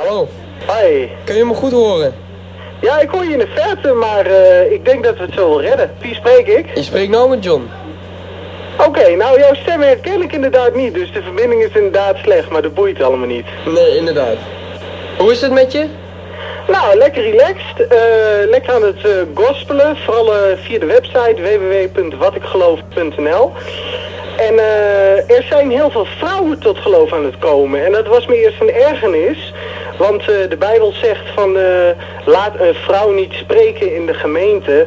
Hallo, Hoi. kun je me goed horen? Ja, ik hoor je in de verte, maar eh, ik denk dat we het zo wel redden. Wie spreek ik? Je spreekt nou met John. Oké, nou jouw stem herken ik inderdaad niet, dus de verbinding is inderdaad slecht, maar dat boeit allemaal niet. Nee, inderdaad. Hoe is het met je? Nou, lekker relaxed, eh, lekker aan het eh, gospelen, vooral via de website www.watikgeloof.nl. En er zijn heel veel vrouwen tot geloof aan het komen. En dat was me eerst een ergernis. Want eh, de Bijbel zegt van eh, laat een vrouw niet spreken in de gemeente.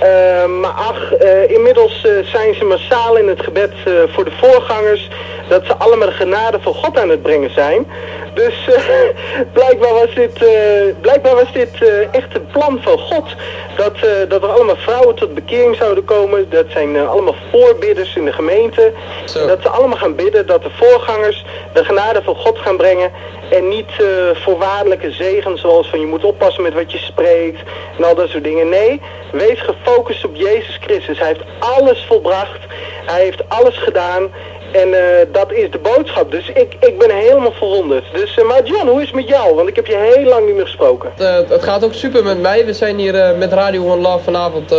Eh, maar ach, inmiddels zijn ze massaal in het gebed voor de voorgangers. Dat ze allemaal de genade van God aan het brengen zijn. Dus eh, blijkbaar was dit, eh, blijkbaar was dit eh, echt een plan van God. Dat, dat er allemaal vrouwen tot bekering zouden komen. Dat zijn allemaal voorbidders in de gemeente. Zo. Dat ze allemaal gaan bidden dat de voorgangers de genade van God gaan brengen. En niet voorwaardelijke zegen zoals van je moet oppassen met wat je spreekt. En al dat soort dingen. Nee, wees gefocust op Jezus Christus. Hij heeft alles volbracht. Hij heeft alles gedaan. En eh, dat is de boodschap. Dus ik, ik ben helemaal verwonderd. Dus, eh, maar John, hoe is het met jou? Want ik heb je heel lang niet meer gesproken. Het, eh, het gaat ook super met mij. We zijn hier met Radio One Love vanavond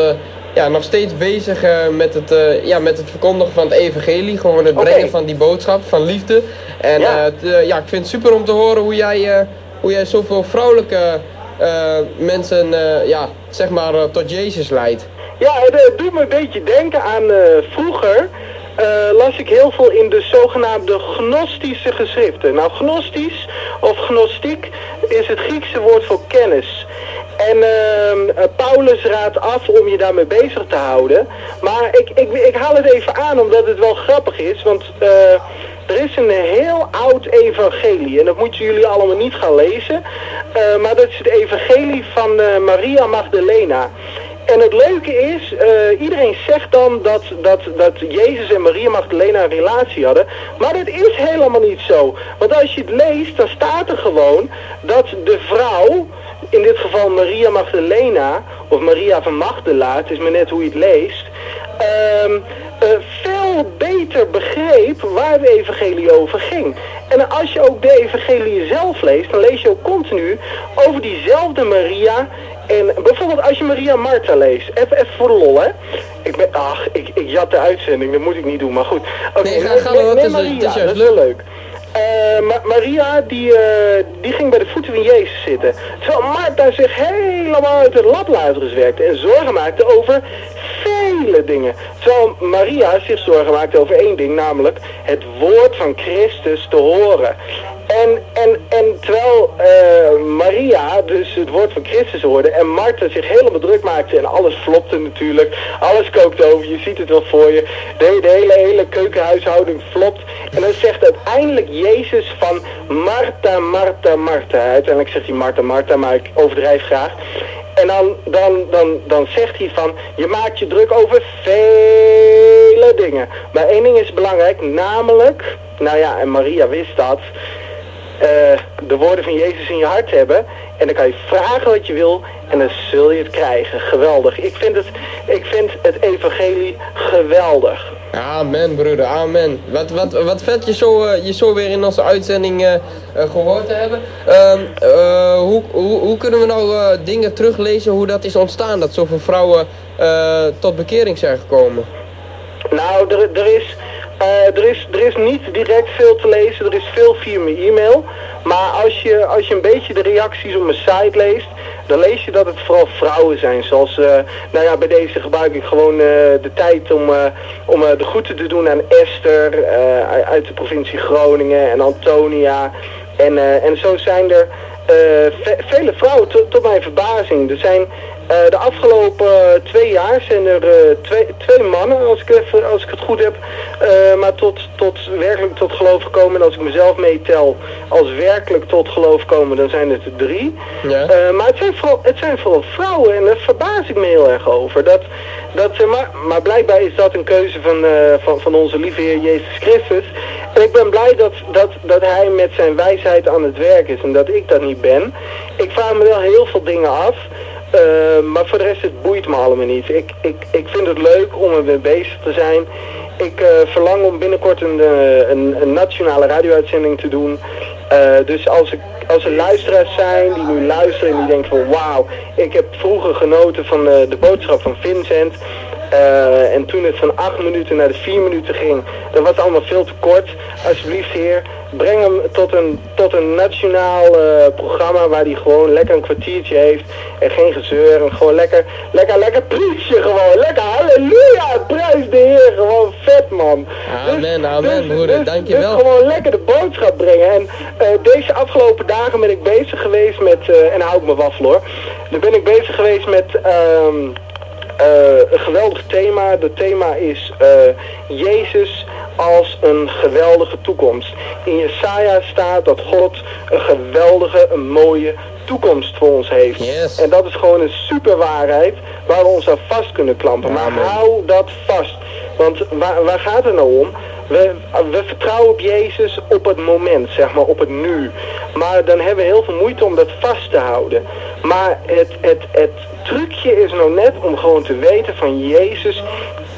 ja, nog steeds bezig met, het, eh, ja, met het verkondigen van het evangelie. Gewoon het brengen van die boodschap, van liefde. En Ja. ja. ik vind het super om te horen hoe jij, hoe jij zoveel vrouwelijke mensen ja, zeg maar, tot Jezus leidt. Ja, het doet me een beetje denken aan vroeger. Eh, las ik heel veel in de zogenaamde gnostische geschriften. Nou, gnostisch of gnostiek is het Griekse woord voor kennis. En ehm, eh, Paulus raadt af om je daarmee bezig te houden. Maar ik, ik, ik haal het even aan omdat het wel grappig is. Want eh, er is een heel oud evangelie. En dat moeten jullie allemaal niet gaan lezen. Maar dat is het evangelie van Maria Magdalena. En het leuke is, eh, iedereen zegt dan dat, dat, dat Jezus en Maria Magdalena een relatie hadden. Maar dat is helemaal niet zo. Want als je het leest, dan staat er gewoon dat de vrouw, in dit geval Maria Magdalena, of Maria van Magdala, het is maar net hoe je het leest, ehm, eh, veel beter begreep waar de evangelie over ging. En als je ook de evangelie zelf leest, dan lees je ook continu over diezelfde Maria. En bijvoorbeeld als je Maria Martha leest, even, even voor de lol hè. Ik ben, ach, ik, ik jat de uitzending, dat moet ik niet doen, maar goed. Oké, Nee, ga- ga juist dat is wel leuk. Ma- Maria, die, eh, die ging bij de voeten van Jezus zitten. Terwijl Martha zich helemaal uit het laplaadres werkte en zorgen maakte over dingen. Terwijl Maria zich zorgen maakte over één ding, namelijk het woord van Christus te horen. En, en, en terwijl eh, Maria dus het woord van Christus hoorde en Martha zich helemaal druk maakte en alles flopte natuurlijk, alles kookte over, je ziet het wel voor je, de, de hele, hele keukenhuishouding flopt. En dan zegt uiteindelijk Jezus van Martha, Martha, Martha. Uiteindelijk zegt hij Martha, Martha, maar ik overdrijf graag. En dan, dan, dan, dan zegt hij van, je maakt je druk over vele dingen. Maar één ding is belangrijk, namelijk, nou ja, en Maria wist dat, eh, de woorden van Jezus in je hart hebben. En dan kan je vragen wat je wil en dan zul je het krijgen. Geweldig. Ik vind het, ik vind het evangelie geweldig. Amen, broeder, amen. Wat, wat, wat vet je zo, eh, je zo weer in onze uitzending eh, gehoord te hebben. Ehm, eh, hoe, hoe, hoe kunnen we nou dingen teruglezen hoe dat is ontstaan? Dat zoveel vrouwen tot bekering zijn gekomen? Nou, er, er, is, er, is, er is niet direct veel te lezen. Er is veel via mijn e-mail. Maar als je, als je een beetje de reacties op mijn site leest, dan lees je dat het vooral vrouwen zijn. Zoals, eh, nou ja, bij deze gebruik ik gewoon eh, de tijd om, eh, om eh, de groeten te doen aan Esther eh, uit- de provincie Groningen en Antonia. En, eh, en zo zijn er eh, ve- vele vrouwen, tot, tot mijn verbazing. Er zijn eh, de afgelopen eh, twee jaar zijn er eh, twee, twee mannen, als ik, even, als ik het goed heb, eh, maar tot, tot werkelijk tot geloof gekomen. En als ik mezelf meetel als werkelijk tot geloof komen, dan zijn het er drie. Ja. Eh, maar het zijn, vooral, het zijn vooral vrouwen en daar verbaas ik me heel erg over. Dat, dat, eh, maar, maar blijkbaar is dat een keuze van, eh, van, van onze lieve Heer Jezus Christus. En ik ben blij dat, dat, dat hij met zijn wijsheid aan het werk is en dat ik dat niet ben. Ik vraag me wel heel veel dingen af. Eh, maar voor de rest, het boeit me allemaal niet. Ik, ik, ik vind het leuk om ermee bezig te zijn. Ik eh, verlang om binnenkort een, eh, een, een nationale radio-uitzending te doen. Dus als, ik, als er luisteraars zijn die nu luisteren en die denken van wauw, ik heb vroeger genoten van de boodschap van Vincent. Eh, en toen het van 8 minuten naar de 4 minuten ging, dan was allemaal veel te kort. Alsjeblieft heer, breng hem tot een, tot een nationaal eh, programma waar hij gewoon lekker een kwartiertje heeft. En geen gezeur. En gewoon lekker, lekker, lekker preachen gewoon. Lekker halleluja, prijs de heer. Gewoon vet man. Amen, amen broeder, dankjewel. Dus gewoon lekker de boodschap brengen. En eh, deze afgelopen dagen ben ik bezig geweest met, en hou ik me waffel hoor. Dan ben ik bezig geweest met... ehm, eh, een geweldig thema. Het thema is eh, Jezus als een geweldige toekomst. In Jesaja staat dat God een geweldige, een mooie toekomst voor ons heeft. Yes. En dat is gewoon een super waarheid waar we ons aan vast kunnen klampen. Maar hou dat vast. Want waar, waar gaat het nou om? We, we vertrouwen op Jezus op het moment, zeg maar, op het nu. Maar dan hebben we heel veel moeite om dat vast te houden. Maar het, het, het trucje is nou net om gewoon te weten van Jezus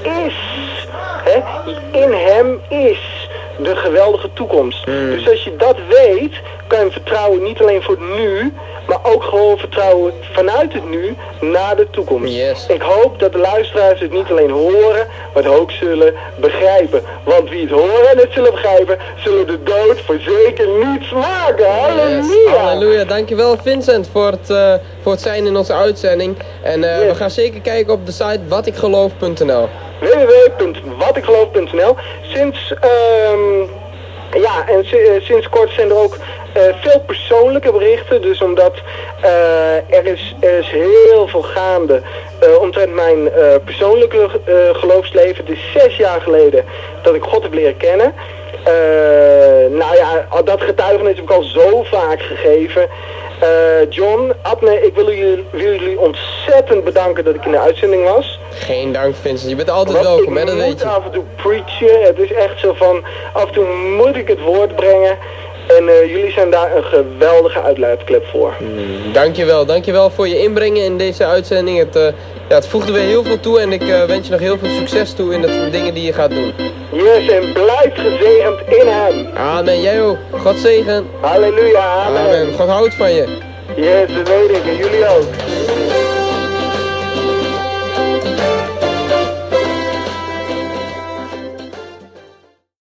is, hè, in hem is de geweldige toekomst. Dus als je dat weet, kan je hem vertrouwen niet alleen voor het nu, maar ook gewoon vertrouwen vanuit het nu naar de toekomst. Yes. Ik hoop dat de luisteraars het niet alleen horen, maar het ook zullen begrijpen. Want wie het horen en het zullen begrijpen, zullen de dood voor zeker niet smaken. Halleluja! Yes. Halleluja, dankjewel Vincent voor het, eh, voor het zijn in onze uitzending. En eh, Yes. we gaan zeker kijken op de site watikgeloof.nl. www.watikgeloof.nl Sinds, ehm, ja, en eh, sinds kort zijn er ook eh, veel persoonlijke berichten. Dus omdat eh, er, is, er is heel veel gaande omtrent mijn persoonlijke geloofsleven. Het is zes jaar geleden dat ik God heb leren kennen. Nou ja, dat getuigenis heb ik al zo vaak gegeven. Eh, John, Abne, ik wil jullie, wil jullie ontzettend bedanken dat ik in de uitzending was. Geen dank Vincent, je bent altijd Want welkom hè, ik dat moet weet je. af en toe preachen. Het is echt zo van, af en toe moet ik het woord brengen. En eh, jullie zijn daar een geweldige uitlaatklep voor. Dankjewel, dankjewel voor je inbrengen in deze uitzending. Het, eh, ja, het voegde weer heel veel toe en ik wens je nog heel veel succes toe in de dingen die je gaat doen. Yes, en blijf gezegend. Amen, jij ook. God zegen. Halleluja, amen. Amen. God houdt van je. Yes, dat weet ik. En jullie ook.